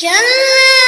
كلا